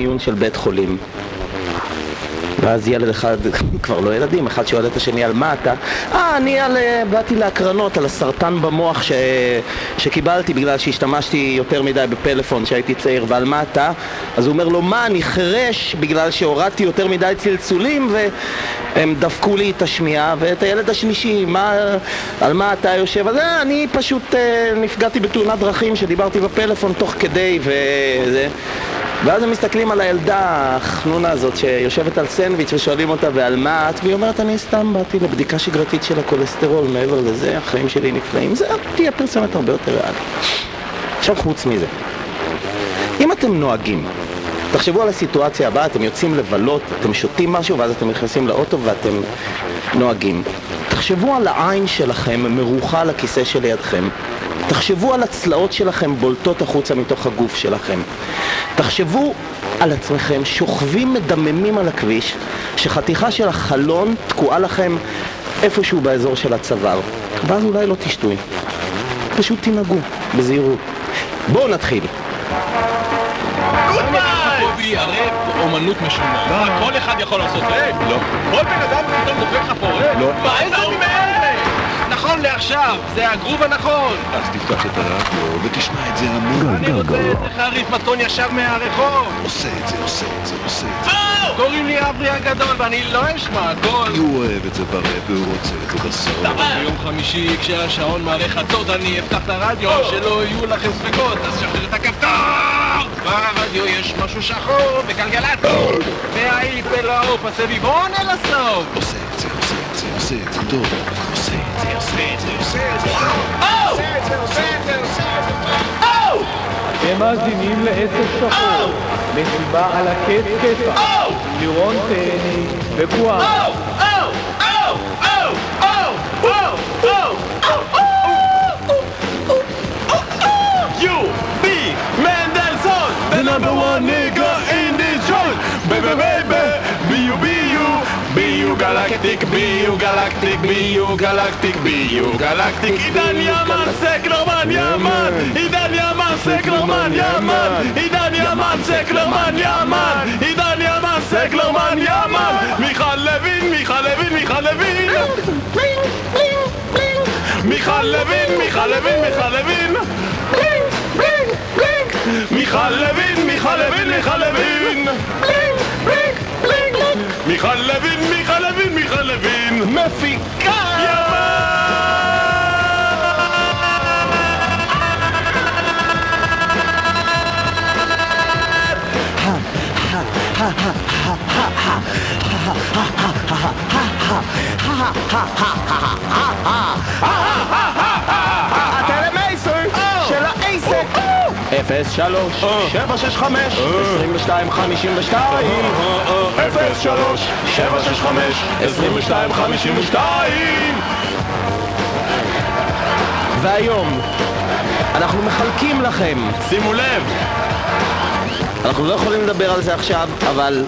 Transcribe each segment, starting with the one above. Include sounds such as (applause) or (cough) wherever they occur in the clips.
מיון של בית חולים. ואז ילד אחד, (laughs) כבר לא ילדים, אחד שואל את השני על מה אתה? אה, אני על, אה, באתי להקרנות על הסרטן במוח ש, שקיבלתי בגלל שהשתמשתי יותר מדי בפלאפון כשהייתי צעיר, ועל מה אתה? אז הוא אומר לו, מה, אני חירש בגלל שהורדתי יותר מדי צלצולים והם דפקו לי את השמיעה, ואת הילד השלישי, מה, על מה אתה יושב? אז אה, אני פשוט אה, נפגעתי בתאונת דרכים שדיברתי בפלאפון תוך כדי וזה ואז הם מסתכלים על הילדה החנונה הזאת שיושבת על סנדוויץ' ושואלים אותה ועל מה את? והיא אומרת אני סתם באתי לבדיקה שגרתית של הכולסטרול מעבר לזה החיים שלי נפלאים. זה תהיה פרסומת הרבה יותר ריאלית. עכשיו חוץ מזה אם אתם נוהגים תחשבו על הסיטואציה הבאה, אתם יוצאים לבלות, אתם שותים משהו ואז אתם נכנסים לאוטו ואתם נוהגים. תחשבו על העין שלכם מרוחה על הכיסא שלידכם תחשבו על הצלעות שלכם בולטות החוצה מתוך הגוף שלכם. תחשבו על עצמכם שוכבים מדממים על הכביש, שחתיכה של החלון תקועה לכם איפשהו באזור של הצוואר. ואז אולי לא תשתו. פשוט תנהגו, בזהירות. בואו נתחיל. אומנות משונה. כל אחד יכול לעשות רב? לא. כל בן אדם פתאום דופק לך פה רב? לא. מה איזה נכון לעכשיו, זה הגרוב הנכון! אז תפתח את הרדיו ותשמע את זה המון. אני רוצה את זה חריף מתון ישר מהרחוב! עושה את זה, עושה את זה, עושה את זה. קוראים לי אברי הגדול ואני לא אשמע הכל! הוא אוהב את זה ברב והוא רוצה את זה בסוף. ביום חמישי כשהשעון מראה חצות אני אפתח את הרדיו שלא יהיו לכם ספקות אז שחרר את הכפתור! ברדיו יש משהו שחור בגלגלצ והאיפ אל העוף הסביבון אל הסוף! עושה את זה, עושה את זה, עושה את זה טוב עושה אתם מאזינים לעשר שחור, מסיבה על הקצקפה, לירון תהני ובועה. The number one nigga in this joint. Baby, baby, B-U galactic, galactic, B-U galactic, B-U galactic עידן ימן, סקלרמן ימן עידן ימן, סקלרמן ימן עידן ימן, סקלרמן ימן עידן ימן, סקלרמן ימן. מיכל לוין, מיכל לוין, מיכל לוין. מיכל לוין, מיכל לוין, מיכל לוין. מיכל לוין, מיכל לוין, מיכל לוין מיכל לוין, מיכל לוין, מיכל לוין. מפיקה! ימה! ha ha ha ha ha ha ha ha ha ha ha ha ha 03 765 2252 03 765 2252 והיום אנחנו מחלקים לכם. שימו לב. אנחנו לא יכולים לדבר על זה עכשיו, אבל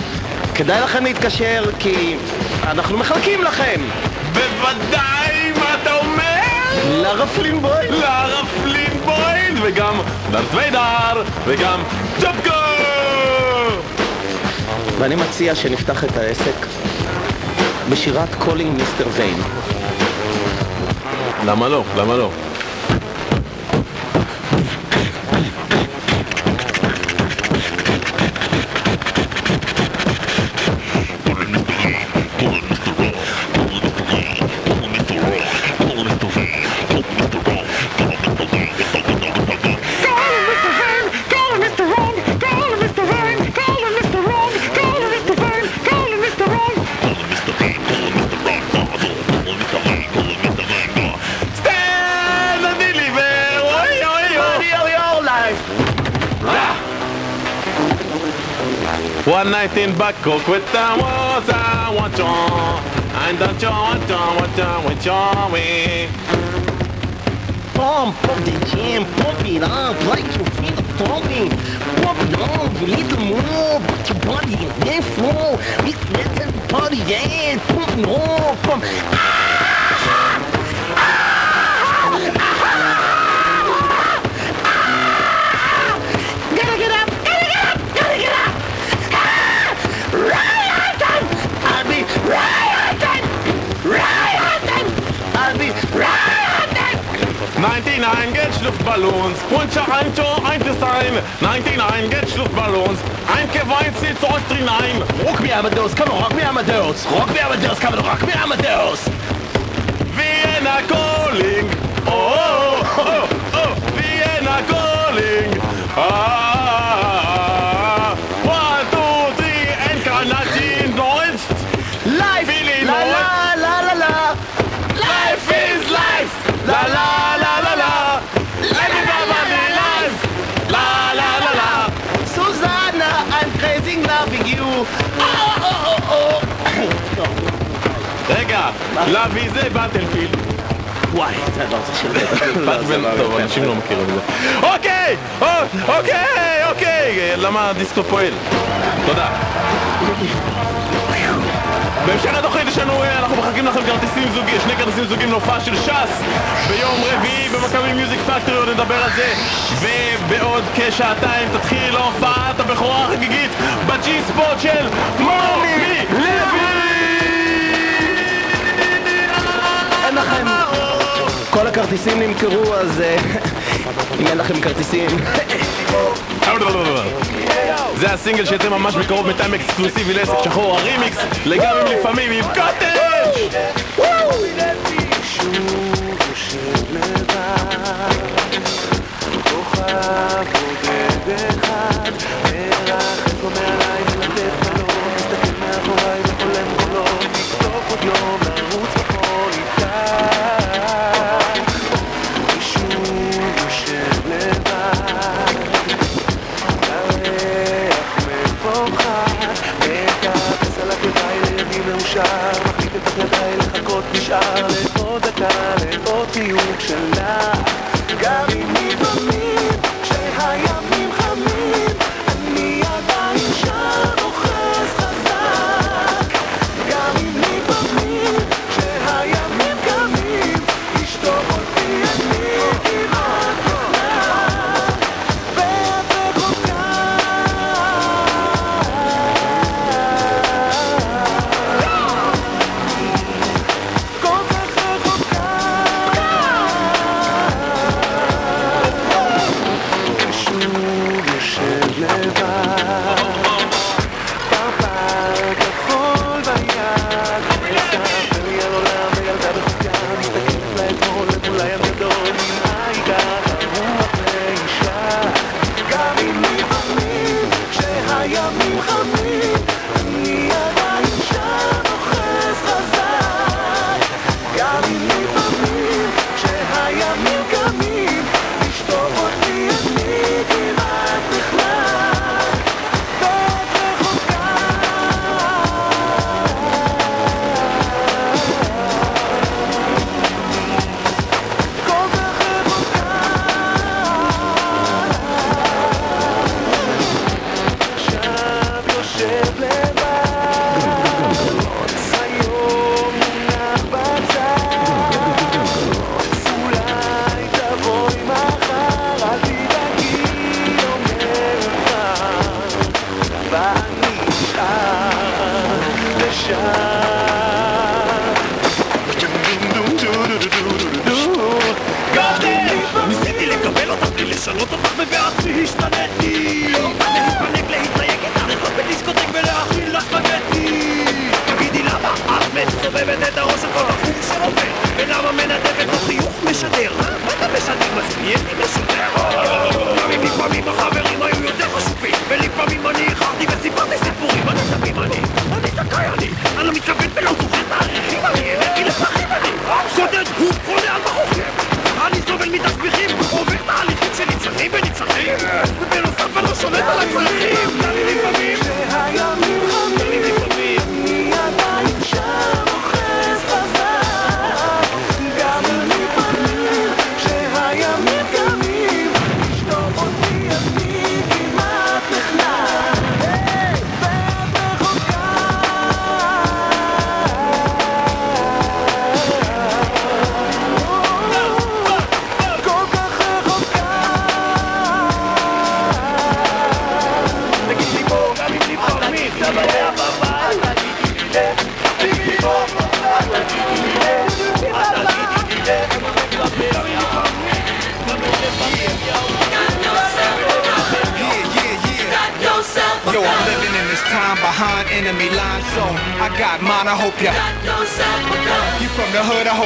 כדאי לכם להתקשר כי אנחנו מחלקים לכם. בוודאי, מה אתה אומר? לרפלין בוי לרפלין. וגם דארט ויידר וגם צ'ובקה ואני מציע שנפתח את העסק בשירת Calling Mr. Vain למה לא? למה לא? One night in Bangkok with the was I want you and the John John what John with John we Pump, pump the jam, pump it up like you feel the pumping. Pump it up, you need to move, put your body in that flow. Let the party dance, pump it up, pump. Gotta 99 Geldschluftballons. Puncher ein Tor, ein Eintesheim. 99 Geldschluftballons. Einke Weinzel zu Ostrinheim. Rock me Amadeus, komm, rock me Amadeus. Rock me Amadeus, komm, rock me Amadeus. Vienna Calling. Oh. לוי זה באטלפילד וואי, זה לא רוצה של (laughs) טוב, אנשים לא מכירים את זה. אוקיי! אוקיי! אוקיי! למה הדיסק לא פועל? תודה. בהמשך התוכנית יש לנו, אה, אנחנו מחכים לכם כרטיסים זוגים, שני כרטיסים זוגים להופעה של ש"ס ביום רביעי במכבי מיוזיק פקטורי, עוד נדבר על זה ובעוד כשעתיים תתחיל להופעת הבכורה החגיגית בג'י ספוט של מומי לוי הכרטיסים נמכרו, אז אה, (laughs) אם אין לכם כרטיסים... זה הסינגל שיצא ממש בקרוב מטעם אקסקלוסיבי לעסק שחור, הרימיקס לגמרי לפעמים עם קוטג'! Thank you.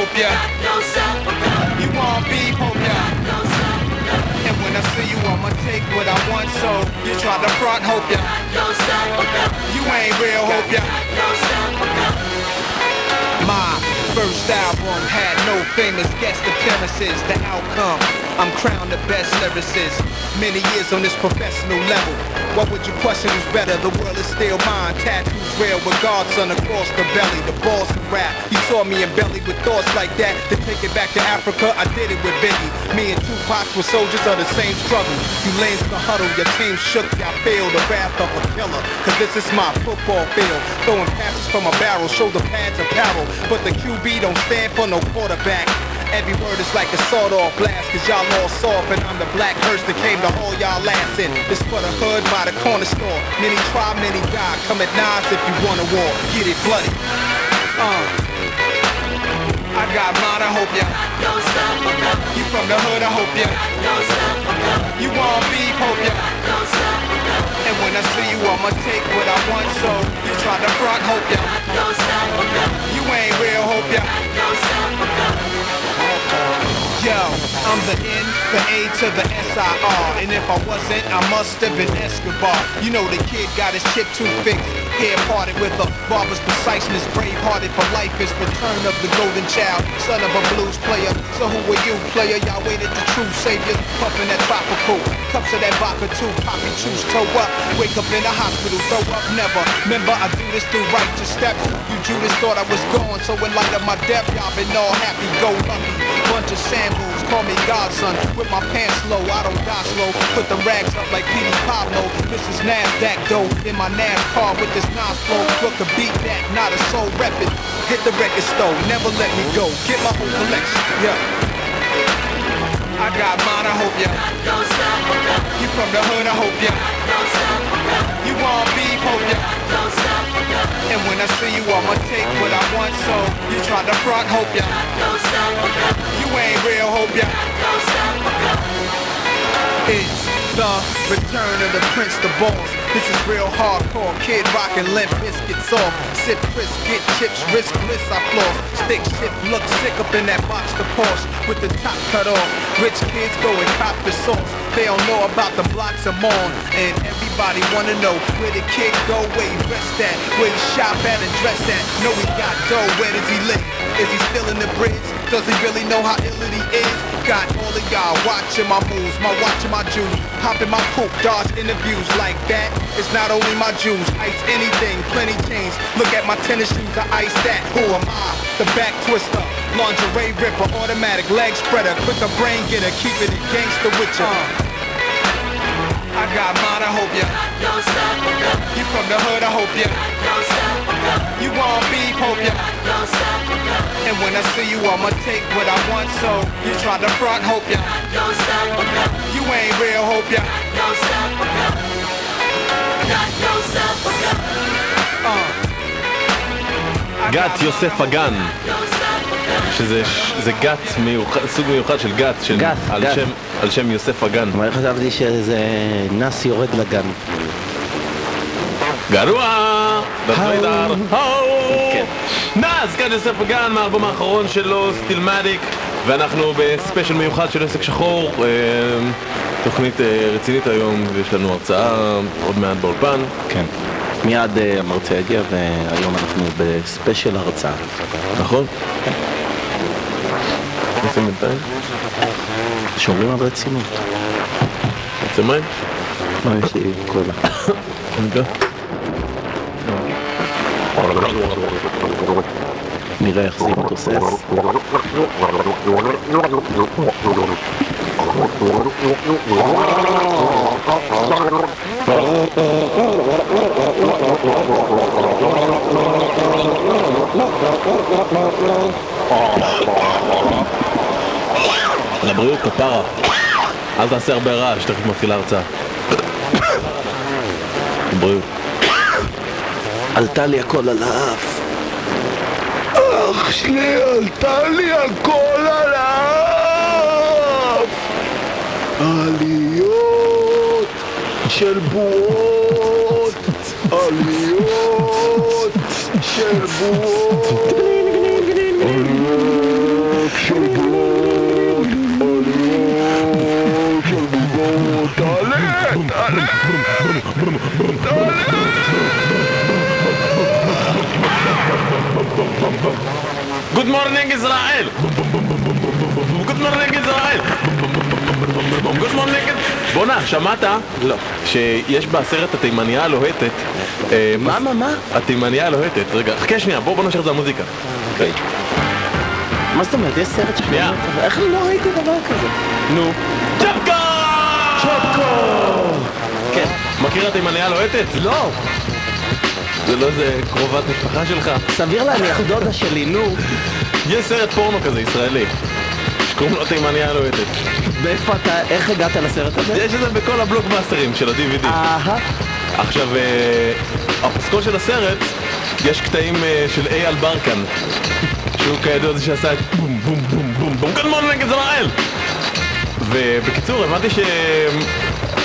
Hope ya. You beef? Hope ya. And when I see you, I'ma take what I want. So you try to front? Hope ya. You ain't real? Hope ya. My first album had no famous guest appearances. The outcome, I'm crowned the best lyricist. Many years on this professional level. What would you question who's better? The world is still mine. Tattoos real with Godson across the belly. The balls of rap. You saw me in belly with thoughts like that. To take it back to Africa, I did it with Biggie. Me and Tupac were soldiers of the same struggle. You lanes in the huddle, your team shook, y'all failed the wrath of a killer. Cause this is my football field. Throwing passes from a barrel, shoulder pads apparel. But the QB don't stand for no quarterback. Every word is like a sawed-off blast Cause y'all all soft and I'm the black hearse that came to haul y'all ass in. This for the hood by the corner store. Many try, many die. Come at nines if you want a war. Get it bloody. Uh. I got mine, I hope ya. You from the hood, I hope ya. You want beef, hope ya And when I see you, I'ma take what I want So you try to front, hope ya. You ain't real, hope ya. Yo, I'm the N, the A to the S-I-R And if I wasn't, I must have been Escobar. You know the kid got his chip too fixed Hair parted with a barber's preciseness. Brave-hearted for life is return of the golden child. Son of a blues player. So who are you, player? Y'all waited the true savior. Puffin' that tropical. Cups of that vodka too. Poppy choose toe up. Wake up in the hospital Throw up. Never. Remember I do this through righteous steps. You Judas thought I was gone So in light of my death Y'all been all happy, go lucky. Bunch of shambles, call me godson. With my pants low, I don't die slow. Put the rags up like Petey Pablo. This is NASDAQ dough In my NASCAR with this Nas flow beat not a soul rep it Hit the record store, never let me go. Get my whole collection, yeah. I got mine, I hope ya You from the hood, I hope ya You want beef, hope ya And when I see you, I'ma take what I want So you try to front, hope ya You ain't real, hope ya It's the return of the Prince, the boss This is real hardcore, kid rockin' limp biscuits off. Sip crisp, get chips, risk bliss, I floss. Stick shift, look sick up in that box, the Porsche With the top cut off Rich kids go and cop the sauce. They don't know about the blocks I'm on. And everybody wanna know Where the kid go, where he rest at Where he shop at and dress at. Know he got dough, where does he live? Is he still in the bridge? Does he really know how ill he is? Got all of y'all watching my moves, my watching my jewels Hop in my coupe, dodge interviews like that. It's not only my jewels, ice anything, plenty chains Look at my tennis shoes, I ice that Who am I? The back twister Lingerie ripper, automatic leg spreader. Quicker brain getter, keep it gangster with ya uh. I got mine, I hope ya. You from the hood, I hope ya. You want beef, hope ya. And when I see you, I'ma take what I want, so you try to front, hope ya. You ain't real, hope ya. Uh. Got yourself a gun. שזה זה גת מיוחד, סוג מיוחד של גת, של, גת, על, גת. שם, על שם יוסף אגן. אבל חשבתי שזה נס יורד לגן. גרוע! בטוויטר, כן. Nas, גת יוסף אגן מהאלבום האחרון שלו, Stillmatic, ואנחנו בספיישל מיוחד של עסק שחור, אה, תוכנית אה, רצינית היום, ויש לנו הרצאה עוד מעט באולפן. כן. מיד אה, המרצה יגיע והיום אנחנו בספיישל הרצאה. נכון? נשים בינתיים? שומרים על רצינות. רוצה מים? מה יש לי קולה? רגע. נראה איך זה מתוסס. לבריאות כפרה. אל תעשה הרבה רעש, תכף מתחילה הרצאה. לבריאות. עלתה לי הכל על האף. אח שלי עלתה לי הכל על האף! עליות של בועות עליות של בועות Good morning ישראל! Good morning ישראל! Good morning... בואנה, שמעת? לא. שיש בסרט התימניה הלוהטת... אה, מה, מה, מה? התימניה הלוהטת. רגע, חכה שנייה, בוא בוא נשאיר את זה למוזיקה. אוקיי. מה זאת אומרת? יש סרט שנייה. איך לא ראיתי דבר כזה? נו. צ'פקו! צ'וקו! כן. מכיר התימניה הלוהטת? לא, זה לא איזה קרובת משפחה שלך? סביר להניח דודה שלי, נו. יש סרט פורנו כזה, ישראלי. שקוראים לו התימניה הלוהטת. מאיפה אתה, איך הגעת לסרט הזה? יש את זה בכל הבלוקבאסטרים של ה-DVD. אהה. עכשיו, אה, הפסקול של הסרט, יש קטעים אה, של אייל ברקן, שהוא כידוע זה שעשה את בום בום בום בום בום גדמון נגד זמראל! ובקיצור, הבנתי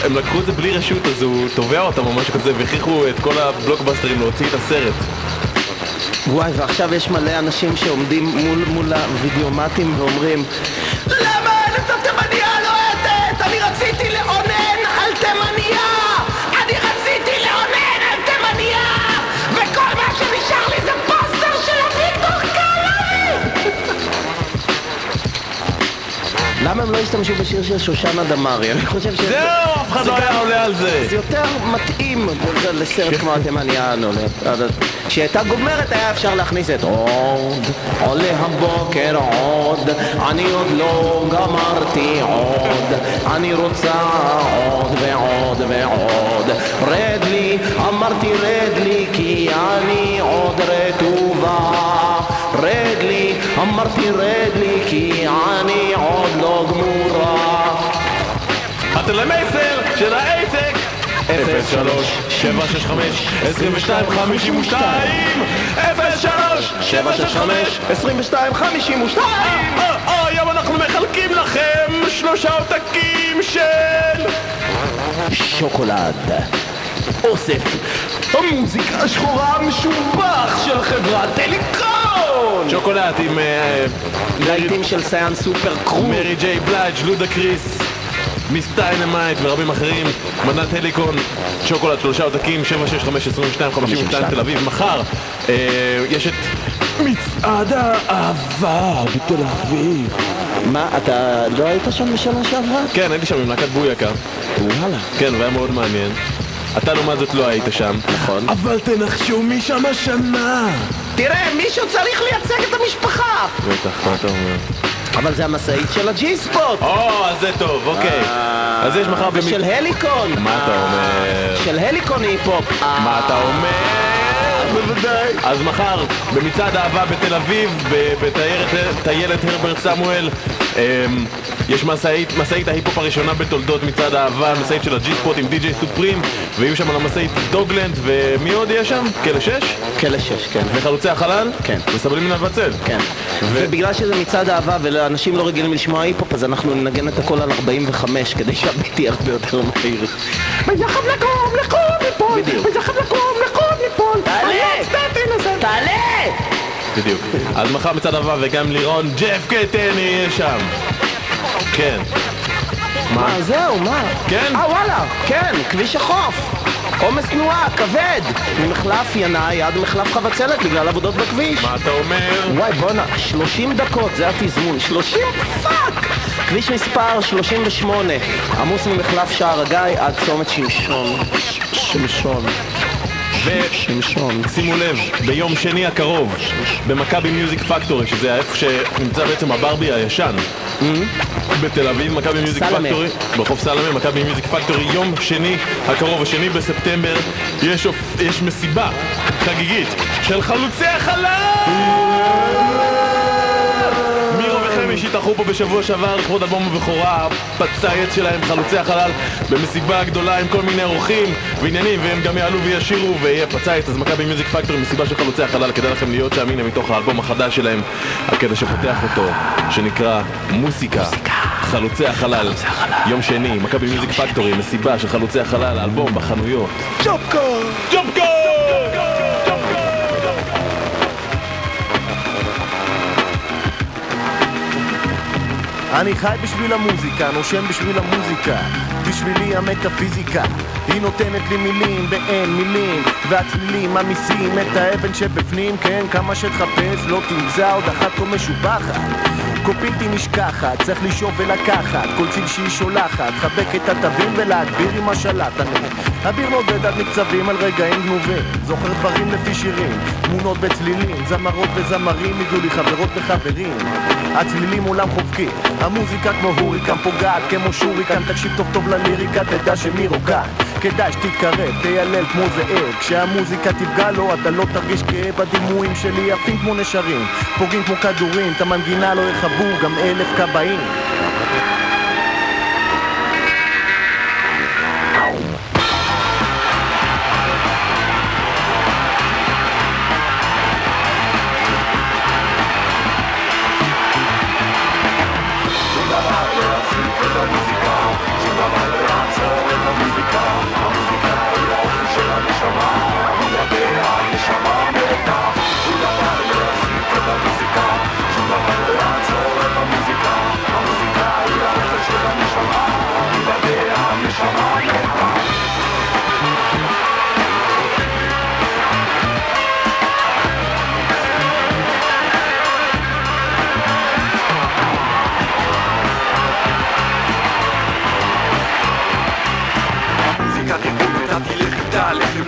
שהם לקחו את זה בלי רשות, אז הוא תובע אותם או משהו כזה, והכריחו את כל הבלוקבאסטרים להוציא את הסרט. וואי, ועכשיו יש מלא אנשים שעומדים מול, מול הווידאומטים ואומרים למה למה הם לא השתמשו בשיר של שושנה דמארי? אני חושב ש... זהו, אף אחד לא היה עולה על זה! זה יותר מתאים לסרט כמו התימניה, נו, כשהייתה גומרת היה אפשר להכניס את עוד, עולה הבוקר עוד, אני עוד לא גמרתי עוד, אני רוצה עוד ועוד ועוד, רד לי, אמרתי רד לי כי אני עוד רטובה, רד לי, אמרתי רד לי כי אני עוד לא גמורה. הטלמסר של העסק. 03 765 2252 03 765 2252 היום אנחנו מחלקים לכם שלושה עותקים של שוקולד. אוסף המוזיקה השחורה המשובח של חברת הליקון שוקולד עם אה, להיטים של Saian Supa Crew Mary J. Blige, Ludacris, Ms. Dynamite ורבים אחרים, מתנת הליקון, שוקולד שלושה עותקים, 765-2252 תל אביב, מחר אה, יש את מצעד האהבה בתל אביב. מה, אתה לא היית שם בשנה שעברה? כן, הייתי שם עם להקת בויקה, וואלה כן, והיה מאוד מעניין. אתה לעומת זאת לא היית שם. נכון. אבל תנחשו מי שם השנה! תראה, מישהו צריך לייצג את המשפחה בטח, מה אתה אומר? אבל זה המשאית של הג'י ספוט או, אז זה טוב, אוקיי. אז יש מחר. ושל הליקון מה אתה אומר? של הליקון היפ-הופ מה אתה אומר? בוודאי. אז מחר, במצעד אהבה בתל אביב, בטיילת טיילת הרברט סמואל, יש משאית, משאית ההיפ-הופ הראשונה בתולדות מצעד האהבה, משאית של ה G-Spot עם די.ג'יי סופרים, ויהיו שם על המשאית דוגלנד, ומי עוד יהיה שם? כלא שש? כלא שש, כן וחלוצי החלל? כן. וסבלים מן הבצל. כן. ובגלל שזה מצעד אהבה ולאנשים לא רגילים לשמוע היפ-הופ אז אנחנו ננגן את הכל על 45 כדי שהביט יהיה הרבה יותר מהיר. ביחד לקום, לקום ליפול! בדיוק. ביחד לקום, לקום ליפול! תעלה! תעלה! בדיוק. אז מחר מצעד אהבה וגם לירון ג'ף קטן יהיה שם. כן. מה? מה, זהו, מה? כן? אה, וואלה, כן, כביש החוף. עומס תנועה, כבד. ממחלף ינאי עד מחלף חבצלת בגלל עבודות בכביש. מה אתה אומר? וואי בואנה, 30 דקות, זה התזמון, 30 fuck! כביש מספר 38, עמוס ממחלף שער הגיא עד צומת שמשון. שמשון. שמשון. ושימו לב, ביום שני הקרוב, במכבי מיוזיק פקטורי, שזה איפה שנמצא בעצם הברבי הישן, בתל אביב, מכבי מיוזיק. פקטורי, ברחוב סלמה, מכבי מיוזיק פקטורי, יום שני הקרוב, השני בספטמבר, יש, יש מסיבה חגיגית של חלוצי החלל! מירו וחמיש התארחו פה בשבוע שעבר לכבוד אלבום הבכורה, הפצייץ שלהם, חלוצי החלל, במסיבה גדולה עם כל מיני אורחים ועניינים, והם גם יעלו וישירו, ויהיה פצייץ, אז מכבי מיוזיק פקטורי, מסיבה של חלוצי החלל, כדאי לכם להיות שם, הנה מתוך האלבום החדש שלהם, הקטע שפותח אותו, שנקרא מוסיקה. חלוצי החלל, יום שני, מכבי מיוזיק פקטורי, מסיבה של חלוצי החלל, אלבום בחנויות. Chopko! ג'ופקו! אני חי בשביל המוזיקה, נושם בשביל המוזיקה. בשבילי המטאפיזיקה היא נותנת לי מילים ואין מילים. והצלילים ממיסים את האבן שבפנים כן, כמה שתחפש לא תמצא עוד אחת כה משובחת קופיתי נשכחת, צריך לשאוב ולקחת. כל ציל שהיא שולחת, חבק את התווים ולהגביר עם השלט אביר נודד על מקצבים על רגעים גנובים זוכר דברים לפי שירים, תמונות בצלילים. זמרות וזמרים הגיעו לי חברות וחברים. הצלילים עולם חובקי, המוזיקה כמו הוריקן פוגעת כמו שוריקן. תקשיב טוב טוב לליריקה תדע שמי רוקד כדאי שתתקרב, תיילל כמו זאב. כשהמוזיקה תפגע לו אתה לא תרגיש כאב. הדימויים שלי יפים כמו נשרים פוגעים כמו כדורים, את המנגינה לא יכבו גם אלף כבאים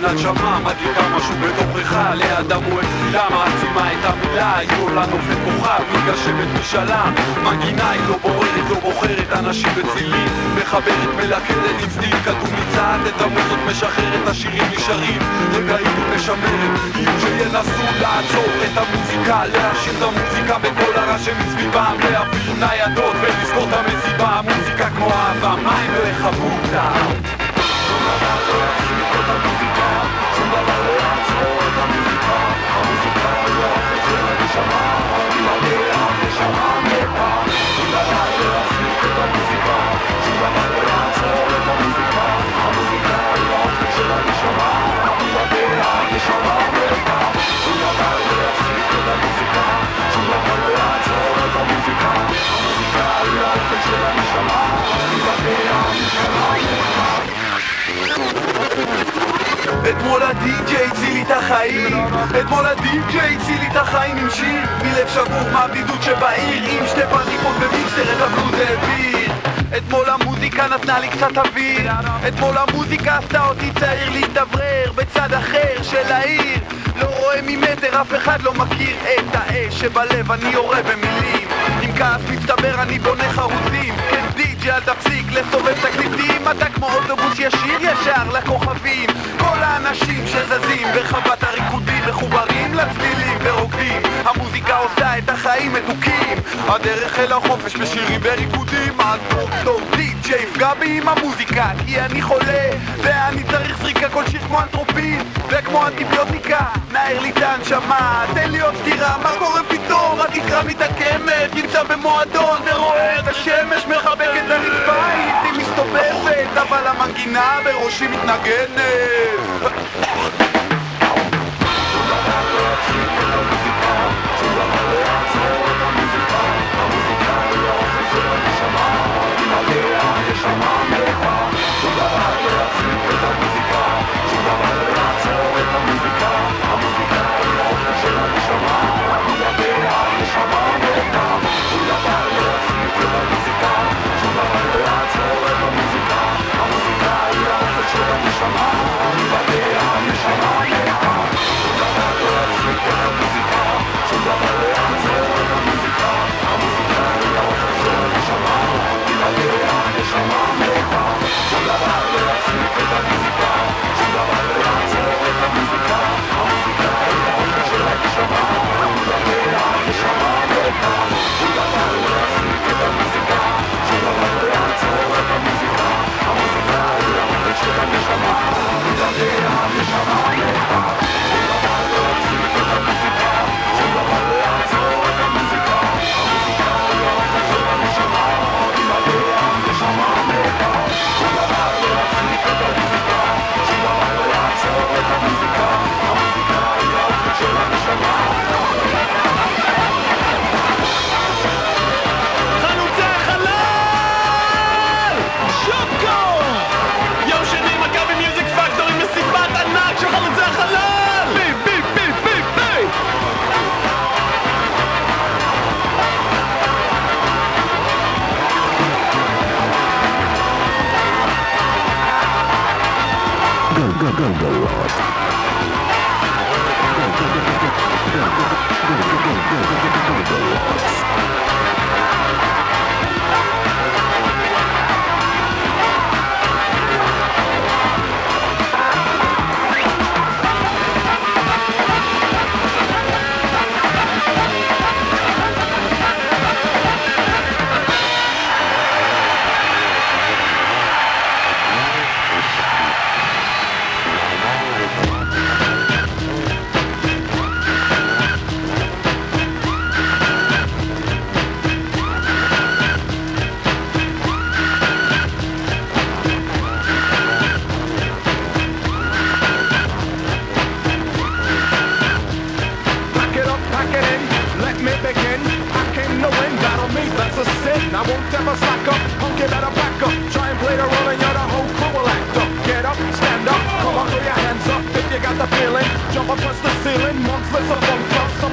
לנשמה מדליקה משהו בתוכך לאדם הוא תפילה מעצימה את המילה היא עולה נופת כוכב מתגשמת משאלה מנגינה היא לא בוררת לא בוחרת אנשים בצילים מחברת מלכדת עם סטיל כתוב מצעד את המוזות משחררת השירים נשארים רגעים משמרת יהיו שינסו לעצור את המוזיקה להשאיר את המוזיקה בכל הרע שמסביבם להעביר ניידות ולזכור את המסיבה המוזיקה כמו אהבה מים לא אתמול הדי-ג'יי הציל לי את החיים. אתמול הדי-ג'יי הציל לי את החיים עם שיר. מלב שבור מהבדידות שבעיר. עם שתי פרטיפות במיקסר את הבלוז העביר. אתמול המוזיקה נתנה לי קצת אוויר. אתמול המוזיקה עשתה אותי צעיר להתאוורר בצד אחר של העיר. לא רואה ממטר, אף אחד לא מכיר את האש שבלב אני יורה במילים כעס מצטבר אני בונה חרוזים כן די.ג'י אל תפסיק לסובב תקליטים. אתה כמו אוטובוס ישיר ישר לכוכבים. כל האנשים שזזים בחוות הריקודים מחוברים לצלילים ורוקדים המוזיקה עושה את החיים מתוקים. הדרך אל החופש בשירים וריקודים. הדוקטור די.ג'יי יפגע בי עם המוזיקה כי אני חולה ואני צריך זריקה כל שיר כמו אנתרופין וכמו אנטיביוטיקה. נער לי את הנשמה תן לי עוד סטירה מה קורה פתאום? התקרה מתעקמת נמצא במועדון ורואה את השמש מחבק את הרצפה איתי מסתובבת אבל המנגינה בראשי מתנגנת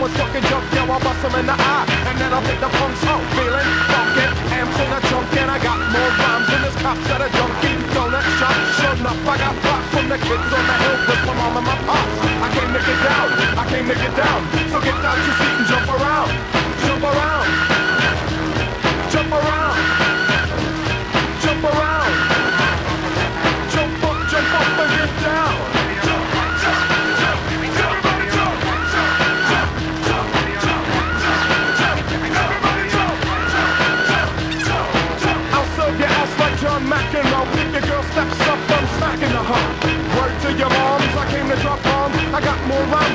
Someone's fucking jump, yo, I'll bust them in the eye. And then I'll take the punks out, oh, feeling funky. Amps in a trunk and I got more rhymes than this cops at a junkie donut shop. Sure enough, I got props from the kids on the hill with my mom and my pops. I came to get down, I came to get down. So get out your seat and jump around,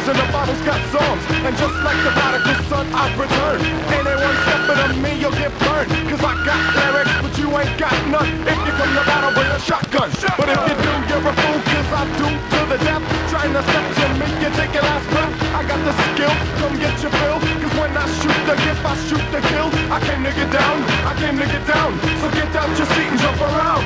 than the bottle's got songs. And just like the prodigal son, I've returned. Anyone stepping on me, you'll get burned. Cause I got lyrics, but you ain't got none. If you come to battle with a shotgun. But if you do, you're a fool, cause I do to the death. Trying to step to me, you take your last breath. I got the skill, come get your fill. Cause when I shoot the gift, I shoot the kill. I came to get down, I came to get down. So get out your seat and jump around,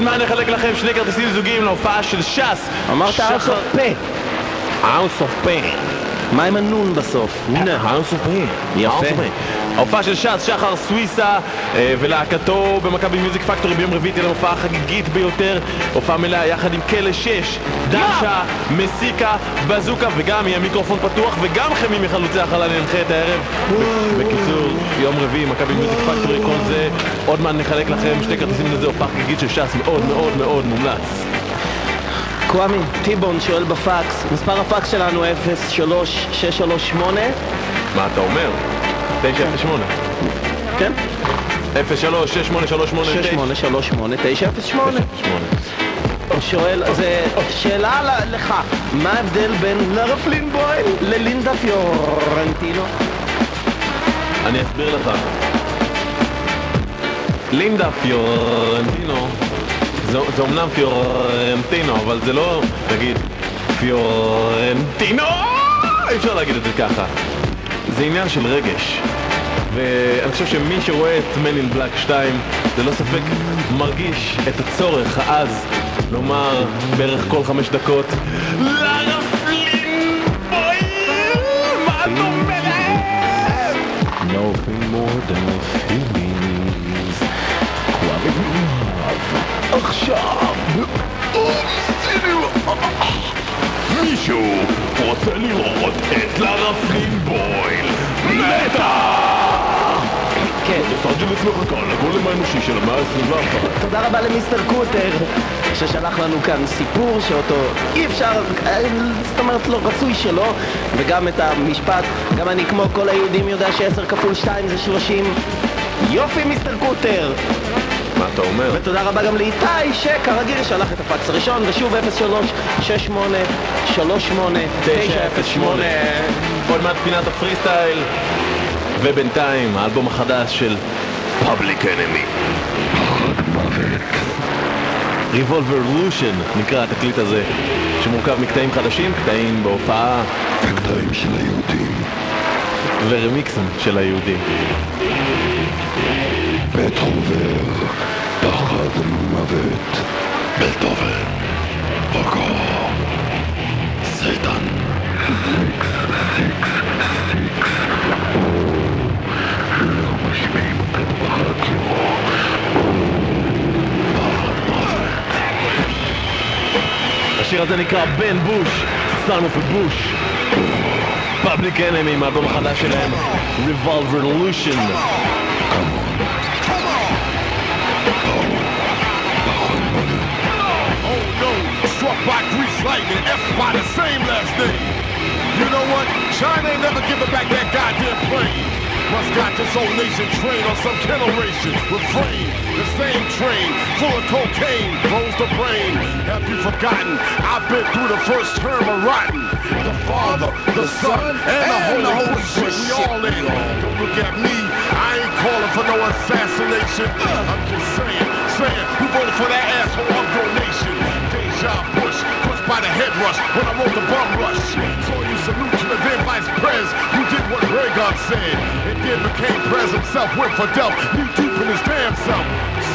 עוד מעט נחלק לכם שני כרטיסים זוגיים להופעה של ש"ס אמרת ארץ אוף פה. House of Pain. מה עם הנון בסוף? House of Pain. יפה. House of Pain. ההופעה של ש"ס, שחר סוויסה ולהקתו במכבי מיוזיק פקטורי ביום רביעי תהיה להם הופעה חגיגית ביותר, הופעה מלאה יחד עם כלא 6, דשה, מסיקה, בזוקה וגם יהיה מיקרופון פתוח וגם חמי מחלוצי החלל ינחה את הערב. בקיצור, יום רביעי, מכבי מיוזיק פקטורי, כל זה, עוד מעט נחלק לכם שתי כרטיסים לזה, הופעה חגיגית של ש"ס מאוד מאוד מאוד מומלץ. קוואמי, טיבון שואל בפקס, מספר הפקס שלנו 03638 מה אתה אומר? 908 כן? 03 6838 6838 908 הוא שואל, זה שאלה לך, מה ההבדל בין לרה פלינבוים ללינדה פיורנטינו? אני אסביר לך. לינדה פיורנטינו, זה, זה אומנם פיורנטינו, אבל זה לא, תגיד, פיורנטינו! אי אפשר להגיד את זה ככה. זה עניין של רגש. ואני חושב שמי שרואה את Man in Black 2, ללא ספק מרגיש את הצורך העז לומר בערך כל חמש דקות לארה פלינבוים! מה את אומרת? Nothing more than feelings. עכשיו, מישהו רוצה לראות את Lara Flynn Boyle מתה! כן, לוס אנג'לס מחכה לגולם האנושי של המאה ה-21 תודה רבה למיסטר קוטר ששלח לנו כאן סיפור שאותו אי אפשר, אה, זאת אומרת לא רצוי שלא. וגם את המשפט, גם אני כמו כל היהודים יודע שעשר כפול שתיים זה שלושים. יופי מיסטר קוטר מה אתה אומר? ותודה רבה גם לאיתי שכרגיל שלח את הפקס הראשון ושוב 03-68-38-908 עוד מעט פינת הפריסטייל ובינתיים האלבום החדש של Public Enemy Revolverlution נקרא התקליט הזה שמורכב מקטעים חדשים, קטעים בהופעה. הקטעים של היהודים, ורמיקסים של היהודים בית חובר, פחד מוות, בטהובן, פוגו, Satan. Six, six, six, לא משמיעים אותנו ברדיו. השיר הזה נקרא בן בוש, son of a bush. פאבליק אנמי מהאלבום החדש שלהם Revolverlution Oh lightning, F by the same last name. You know what? China ain't never giving back that goddamn plane. Must got this whole nation trained on some kennel ration. Refrain, the same train, full of cocaine, blows the brain. Have you forgotten? I've been through the first term of rotten. The Father, the Son, and, the Holy Ghost. We all in. Don't look at me. I ain't calling for no assassination. I'm just saying, saying, who voted for that asshole of your nation? Deja pushed by the head rush when I wrote the bum rush. So you salute to the then vice pres You did what Reagan said. And then became pres himself, went for death, knee deep in his damn self.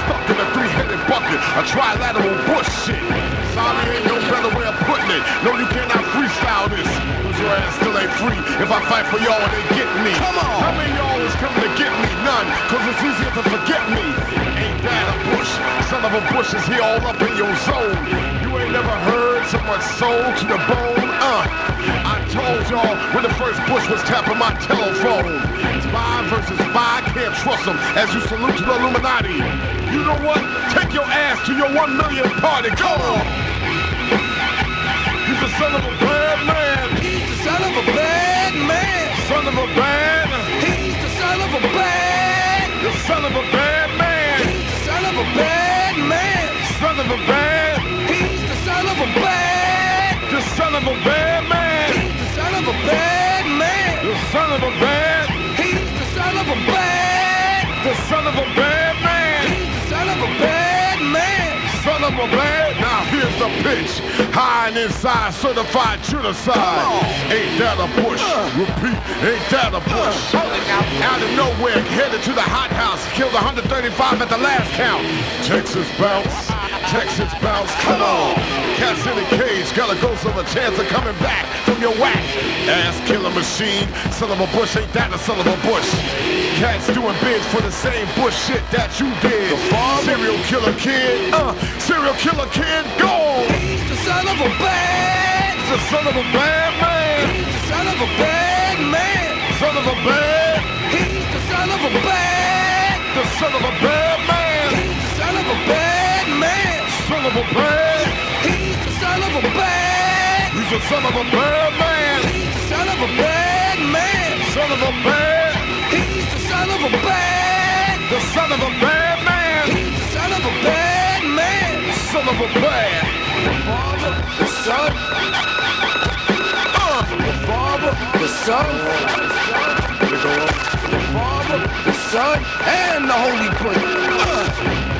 Stuck in a three-headed bucket, a trilateral bush shit. Sorry, ain't no better way of putting it. No, you cannot freestyle this. Cause your ass still ain't free. If I fight for y'all, they get me. Come on. How many y'all is coming to get me? None. Cause it's easier to forget me. That a bush? Son of a bush is here all up in your zone. You ain't never heard so much soul to the bone. Uh, I told y'all when the first bush was tapping my telephone. It's Spy versus spy, can't trust them as you salute to the Illuminati. You know what? Take your ass to your one million party. Go on. He's the son of a bad man. He's the son of a bad man. Son of a bad. He's the son of a bad. The son of a bad man. He's the son of a bad man. Son of a bad. He's the son of a bad. The son of a bad man. He's the son of a bad man. The son of a bad. He's the son of a bad. The son of a bad man. He's the son of a bad man. Son of a bad. Here's the pitch. High and inside, certified genocide. Ain't that a bush? Repeat, ain't that a bush? Out of nowhere, headed to the hot house. Killed 135 at the last count. Texas bounce. Texas bounce. Come on. Cats in a cage. Got a ghost of a chance of coming back from your whack. Ass killer machine. Son of a bush, ain't that a son of a bush? Cats doing bids for the same bush shit that you did. Serial killer kid. Uh, serial killer kid, go! He's the son of a bad. He's the son of a bad man. He's the son of a bad man. Son of a bad. He's the son of a bad. The son of a bad man. He's the son of a bad man. Son of a bad. He's the son of a bad. He's the son of a bad man. He's the son of a bad man. Son of a bad. He's the son of a bad. The son of a bad man. He's the son of a bad man. Son of a bad. The father, the son. Uh, the father, the son. The father, the son, and the Holy Priest. Uh,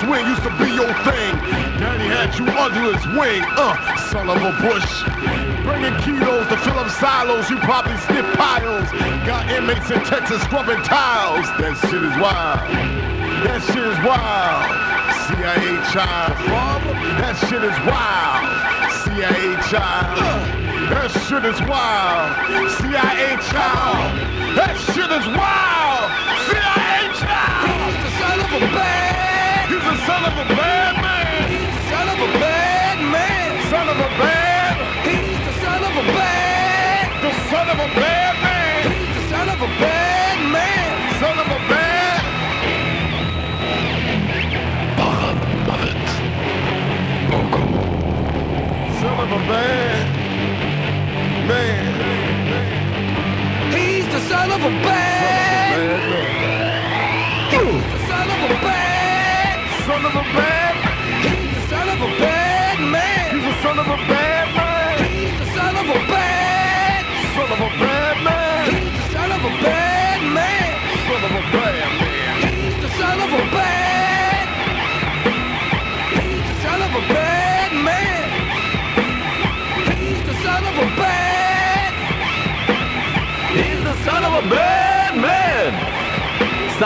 swing. Used to be your thing. Daddy had you under his wing. Uh, son of a bush. Bringing kilos to fill up silos. You probably sniff piles. Got inmates in Texas scrubbing tiles. That shit is wild. That shit is wild. CIA child. That shit is wild. CIA child. That shit is wild. CIA child. That shit is wild. CIA child. He's the son of a bad. He's the son of a bad man. He's the son of a bad man. Son of a bad of a bad. The son of a bad man. He's the son of a bad man. Son of a bad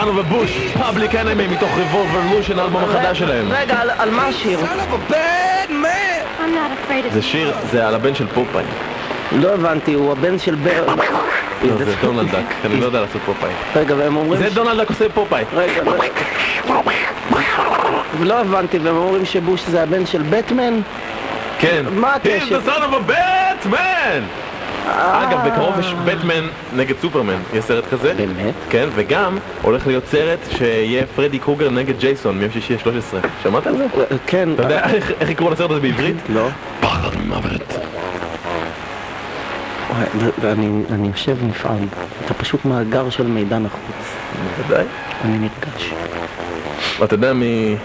son of a bush, public enemy מתוך revolver האלבום החדש שלהם. רגע, על- מה השיר? זה שיר, זה על הבן של פופאי. לא הבנתי, הוא הבן של בר... לא, זה דונלד דק, (laughs) אני לא יודע לעשות פופאי. רגע, והם אומרים... זה דונלד דק עושה פופאי. רגע, רגע. לא הבנתי, והם אומרים שבוש זה הבן של בטמן? כן. מה He's הקשר? the son of a Batman! אגב, בקרוב יש בטמן נגד סופרמן, יהיה סרט כזה. באמת? כן, וגם הולך להיות סרט שיהיה פרדי קרוגר נגד ג'ייסון מיום שישי ה-13. שמעת על זה? כן. אתה יודע איך- יקראו לסרט הזה בעברית? לא. פחד מוות. וואי, ו- ואני אני יושב נפעם. אתה פשוט מאגר של מידע נחוץ. בוודאי. אני נרגש. ואתה יודע מי...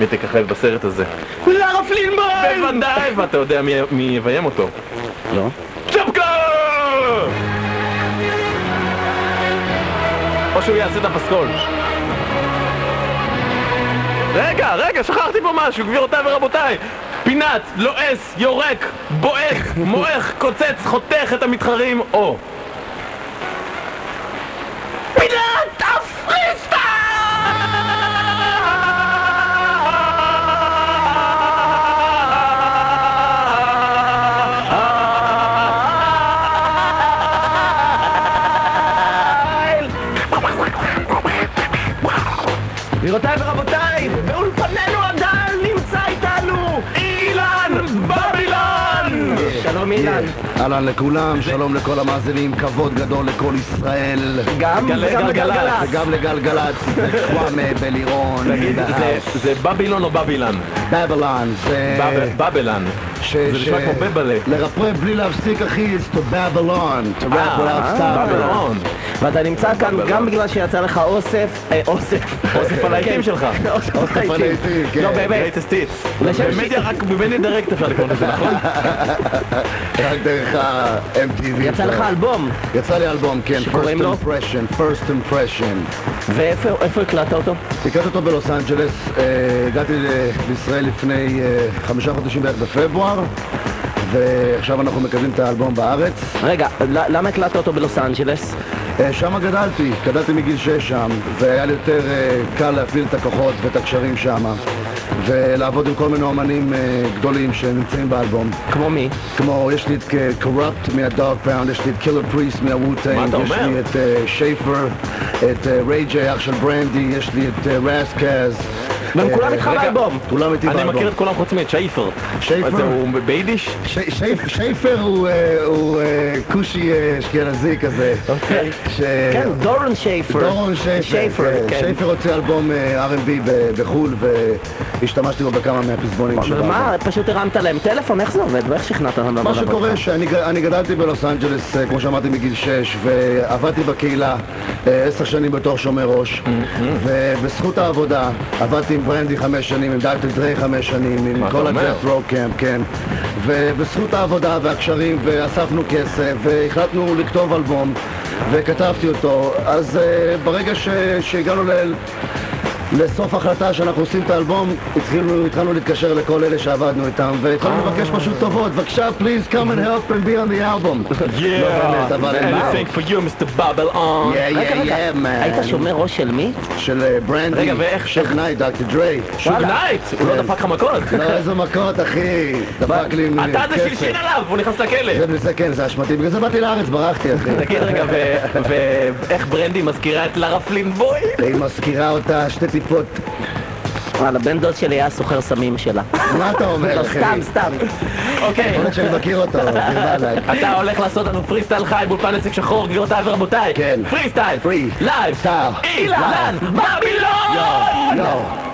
מי תככב בסרט הזה? לארה פלינבוים! בוודאי, ואתה יודע מי יביים אותו. לא. או שהוא יעשה את הפסקול. רגע, רגע, שכחתי פה משהו, גבירותיי ורבותיי! פינת, לועס, יורק, בועט, (laughs) מועך, קוצץ, חותך את המתחרים, או... פינת אהלן לכולם, שלום לכל המאזינים, כבוד גדול לכל ישראל. גם. לגלגלצ. וגם לגלגלצ, וחואמה בלירון, תגיד, זה- זה בבילון או בבילן? בבלן, זה... בב- בבלן. זה נשמע כמו בבלה. לרפרף בלי להפסיק אחי, it's to Babylon, to rap אה, without stopping. ואתה נמצא כאן גם בגלל שיצא לך אוסף, אה, אוסף, אוסף הלהיטים שלך. אוסף אוסף הלהיטים, כן. לא באמת, במדיה רק במדיה direct אפשר לקרוא לזה, נכון? (laughs) רק דרך ה-MTV. יצא לך אלבום, יצא לי אלבום, כן, שקוראים לו? impression, first impression. ואיפה איפה הקלטת אותו? הקלטתי אותו בלוס אנג'לס, אה, הגעתי לישראל לפני אה, חמישה חודשים בערך בפברואר, ועכשיו אנחנו מקדמים את האלבום בארץ. רגע, למה הקלטת אותו בלוס אנג'לס? אה, שם גדלתי, גדלתי מגיל שש שם, והיה לי יותר אה, קל להפעיל את הכוחות ואת הקשרים שם, ולעבוד עם כל מיני אומנים אה, גדולים שנמצאים באלבום. כמו מי? כמו, יש לי את Kurupt מה Dogg Pound, יש לי את Killah Priest מה Wu-Tang, יש? לי את שייפר, את Ray J, אח של ברנדי, יש לי את Ras Kass. והם אה, כולם איתך. באלבום. כולם איתי אני באלבום. מכיר את כולם חוץ מאת שייפר. שייפר? מה זה, הוא ביידיש? שייפר הוא, אה, אה, כושי אשכנזי כזה. אוקיי. כן, דורון שייפר. דורון שייפר, שייפר, כן. כן. הוציא אלבום R&B ב- בחו"ל והשתמשתי בו בכמה מהפזמונים שלו. ומה, פשוט הרמת להם טלפון? איך זה עובד? ואיך שכנעת אותם? מה שקורה? שאני אני גדלתי בלוס אנג'לס, כמו שאמרתי, מגיל 6, ועבדתי בקהילה עשר שנים בתור שומר ראש, ובזכות העבודה עבדתי עם ברנדי חמש שנים, עם Dr. Dre חמש שנים, עם כל אתה אומר? ה Death Row camp, כן. ובזכות העבודה והקשרים, ואספנו כסף, והחלטנו לכתוב אלבום, וכתבתי אותו, אז אה, ברגע ש- שהגענו ל... לסוף החלטה שאנחנו עושים את האלבום, התחלנו, התחלנו להתקשר לכל אלה שעבדנו איתם, והתחלנו לבקש פשוט טובות, בבקשה, please come and help and be on the album. לא באמת, אבל הם באו. anything for you, Mr. Babylon. Yeah, yeah, yeah, man. היית שומר ראש של מי? של אה, ברנדי, רגע, ואיך- Suge Knight, Dr. Dre. Suge Knight, הוא לא כן. דפק לך מכות. לא, איזה מכות, אחי. דפק לי עם אתה זה כסף. שהלשין עליו, הוא נכנס לכלא. זה, זה כן, זה אשמתי, בגלל זה באתי לארץ, ברחתי, אחי. תגיד רגע, ואיך ברנדי מזכירה את לארה? היא מזכירה אותה שתי טיפות. וואלה, בן דוד שלי היה סוחר סמים שלה. (laughs) מה אתה אומר, לא, אחי? סתם, סתם. אוקיי. יכול להיות שאני מכיר אותו. (laughs) אתה הולך לעשות לנו פרי סטייל חי באולפן עסק שחור, גבירותיי ורבותיי. כן. Freestyle. Free. Live. Style. אילן בבילון! יואו.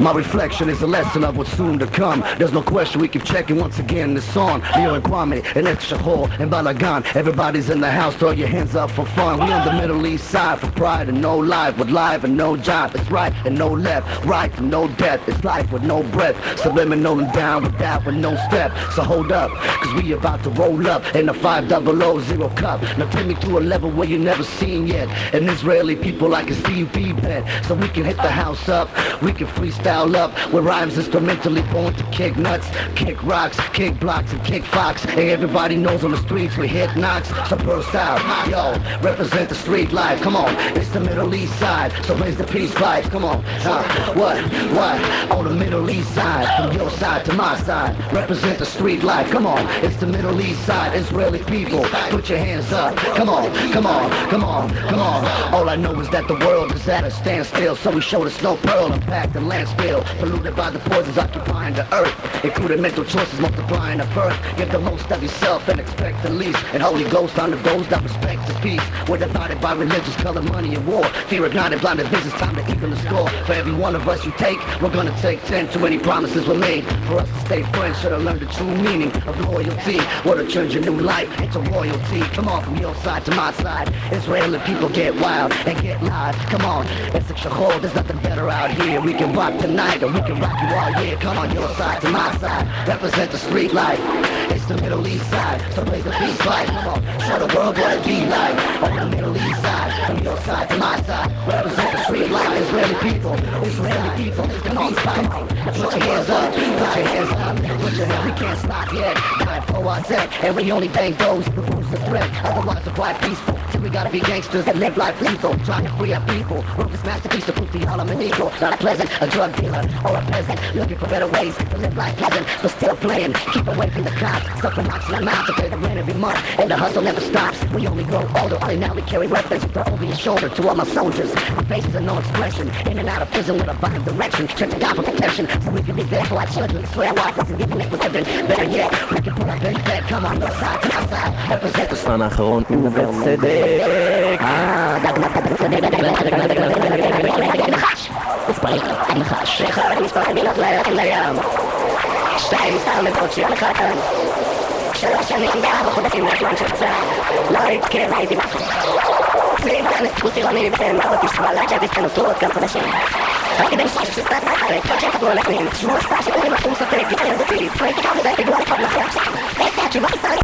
My reflection is a lesson of what's soon to come. There's no question we keep checking once again this song. Leo and Kwame and Extra Hall and Balagan. Everybody's in the house, throw your hands up for fun. We on the Middle East side for pride and no life with live and no job. It's right and no left, right and no death. It's life with no breath. Subliminal and down with that with no step. So hold up, cause we about to roll up in the 5000 cup. Now take me to a level where you never seen yet. And Israeli people like a CUP bet. So we can hit the house up, we can freestyle up with rhymes instrumentally born to kick nuts, kick rocks, kick blocks, and kick fox. And everybody knows on the streets we hit knocks. So style, yo, represent the street life. Come on, it's the Middle East side, so raise the peace life. Come on, uh, what, what? On the Middle East side, from your side to my side, represent the street life. Come on, it's the Middle East side, Israeli people. Put your hands up. Come on, come on, come on, come on. All I know is that the world is at a standstill, so we show the snow pearl and pack the land still, polluted by the poisons occupying the earth, including mental choices multiplying the birth. Give the most of yourself and expect the least. And Holy Ghost on the those that respect the peace. We're divided by religious color, money, and war. Fear ignited, blinded visions, time to even the score. For every one of us you take, we're gonna take ten. Too many promises were made for us to stay friends. Should've learned the true meaning of loyalty. What'll turn your new life into royalty. Come on, from your side to my side. Israeli people get wild and get live. Come on, it's a shahol. There's nothing better out here. We can rock tonight or we can rock you all year. Come on, your side to my side. Represent the street life. It's the Middle East side, so raise the peace life. Come on, show the world what it be like. On the Middle East side, from your side to my side. Represent the street life. Israeli people, Israeli people. Come on, come on. Put your hands up, put your hands up. Put your hands, we can't stop yet. Time for our set, and we only bang those who pose the threat. Otherwise, we're quite peaceful. So we gotta be gangsters that live life lethal. Trying to free our people. Wrote this masterpiece to prove to y'all I'm an equal. Not a pleasant, a drug dealer or a peasant. Looking for better ways to live life pleasant, but still playing. Keep away from the cops. Stuffing rocks in our mouth to pay the rent every month. And the hustle never stops. We only grow older. Only now we carry weapons. Throw over your shoulder to all my soldiers. With faces and no expression. In and out of prison with a violent direction. Turn to God for protection. So we can be there for our children. Swear our lives and give them with heaven. Better yet, we can put our big bed. Come on, your side to my side. Represent the בזמן האחרון עם נווה צדק. מספרים, אני נחש. אחד מספר מילות ללכת לים. שתיים מספר שיר לך כאן. שלוש שנים וארבע חודשים מהזמן שקצר. לא התקרב הייתי משהו. סביב כאן ספוסירונים ואתם ארבע תשמע לה כשאתי סנוטורות גם חודשים. רק כדי ששפת מהחרט, כל שכתבו הולך מין. שמור ספר שיקולים לחום ספק, גיטר ילדותי. פרק כתב וזה פיגוע לכל מחר. איזה התשובה ישראלית